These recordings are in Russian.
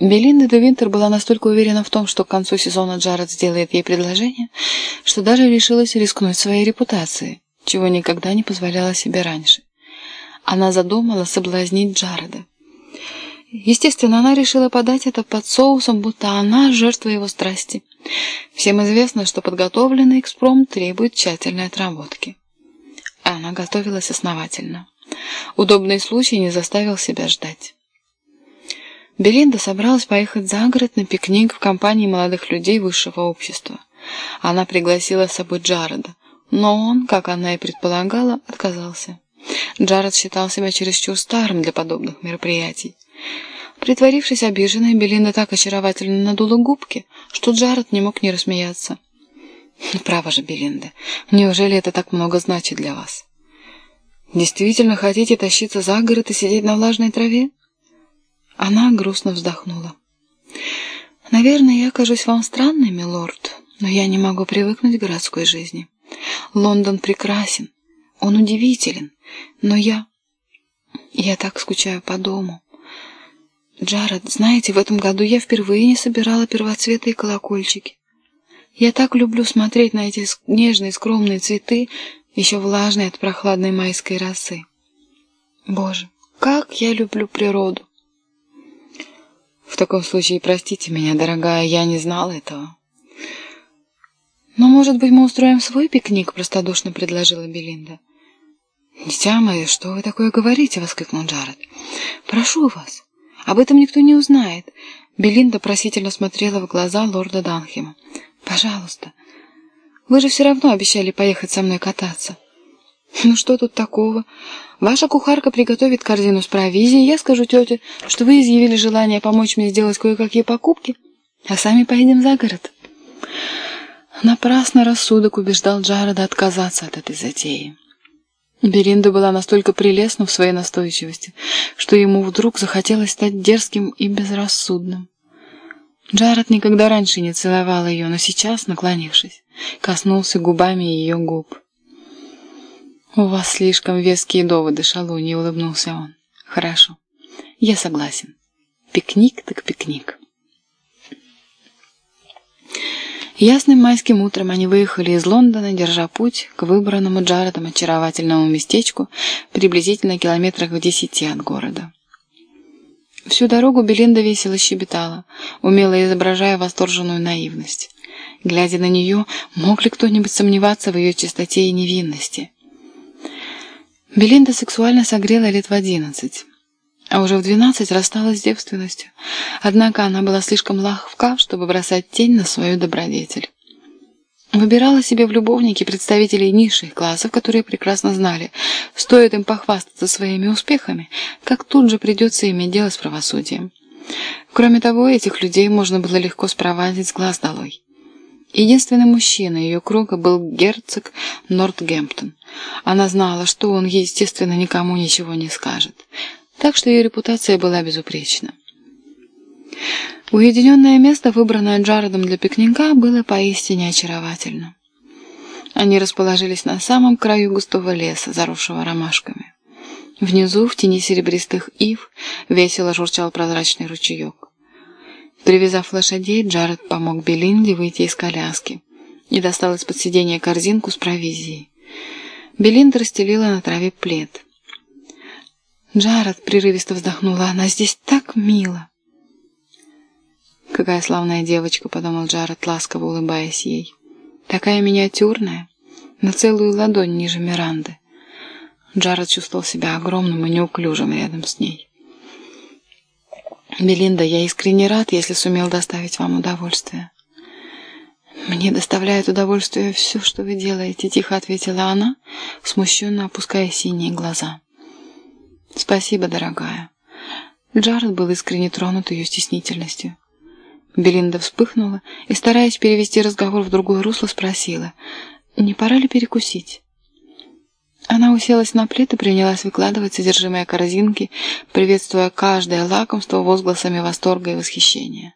Белинда де Винтер была настолько уверена в том, что к концу сезона Джаред сделает ей предложение, что даже решилась рискнуть своей репутацией, чего никогда не позволяла себе раньше. Она задумала соблазнить Джареда. Естественно, она решила подать это под соусом, будто она жертва его страсти. Всем известно, что подготовленный экспромт требует тщательной отработки. Она готовилась основательно. Удобный случай не заставил себя ждать. Белинда собралась поехать за город на пикник в компании молодых людей высшего общества. Она пригласила с собой Джареда, но он, как она и предполагала, отказался. Джаред считал себя чересчур старым для подобных мероприятий. Притворившись обиженной, Белинда так очаровательно надула губки, что Джаред не мог не рассмеяться. «Право же, Белинда, неужели это так много значит для вас? Действительно хотите тащиться за город и сидеть на влажной траве?» Она грустно вздохнула. «Наверное, я кажусь вам странной, милорд, но я не могу привыкнуть к городской жизни. Лондон прекрасен, он удивителен, но я... Я так скучаю по дому. Джаред, знаете, в этом году я впервые не собирала первоцветы и колокольчики. Я так люблю смотреть на эти нежные скромные цветы, еще влажные от прохладной майской росы. Боже, как я люблю природу! В таком случае, простите меня, дорогая, я не знал этого. Но, может быть, мы устроим свой пикник, простодушно предложила Белинда. «Дитя мое, что вы такое говорите?» — воскликнул Джаред. «Прошу вас, об этом никто не узнает». Белинда просительно смотрела в глаза лорда Данхема. «Пожалуйста, вы же все равно обещали поехать со мной кататься». «Ну что тут такого? Ваша кухарка приготовит корзину с провизией, я скажу тете, что вы изъявили желание помочь мне сделать кое-какие покупки, а сами поедем за город». Напрасно рассудок убеждал Джареда отказаться от этой затеи. Беринда была настолько прелестна в своей настойчивости, что ему вдруг захотелось стать дерзким и безрассудным. Джаред никогда раньше не целовал ее, но сейчас, наклонившись, коснулся губами ее губ. «У вас слишком веские доводы, шалунья», — улыбнулся он. «Хорошо, я согласен. Пикник так пикник». Ясным майским утром они выехали из Лондона, держа путь к выбранному Джаредом очаровательному местечку приблизительно километрах в десяти от города. Всю дорогу Белинда весело щебетала, умело изображая восторженную наивность. Глядя на нее, мог ли кто-нибудь сомневаться в ее чистоте и невинности? Белинда сексуально согрела лет в одиннадцать а уже в двенадцать рассталась с девственностью. Однако она была слишком ловка, чтобы бросать тень на свою добродетель. Выбирала себе в любовники представителей низших классов, которые прекрасно знали, стоит им похвастаться своими успехами, как тут же придется иметь дело с правосудием. Кроме того, этих людей можно было легко спровадить с глаз долой. Единственный мужчина ее круга был герцог Нортгемптон. Она знала, что он, естественно, никому ничего не скажет так что ее репутация была безупречна. Уединенное место, выбранное Джаредом для пикника, было поистине очаровательно. Они расположились на самом краю густого леса, заросшего ромашками. Внизу, в тени серебристых ив, весело журчал прозрачный ручеек. Привязав лошадей, Джаред помог Белинде выйти из коляски и достал из-под сиденья корзинку с провизией. Белинда расстелила на траве плед. Джаред прерывисто вздохнула. Она здесь так мило. Какая славная девочка, подумал Джаред, ласково улыбаясь ей. Такая миниатюрная, на целую ладонь ниже Миранды. Джаред чувствовал себя огромным и неуклюжим рядом с ней. «Белинда, я искренне рад, если сумел доставить вам удовольствие». «Мне доставляет удовольствие все, что вы делаете», — тихо ответила она, смущенно опуская синие глаза. «Спасибо, дорогая». Джаред был искренне тронут ее стеснительностью. Белинда вспыхнула и, стараясь перевести разговор в другое русло, спросила, «Не пора ли перекусить?» Она уселась на плит и принялась выкладывать содержимое корзинки, приветствуя каждое лакомство возгласами восторга и восхищения.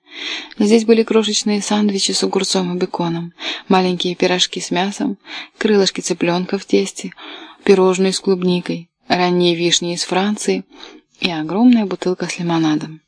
Здесь были крошечные сандвичи с огурцом и беконом, маленькие пирожки с мясом, крылышки цыпленка в тесте, пирожные с клубникой, ранние вишни из Франции и огромная бутылка с лимонадом.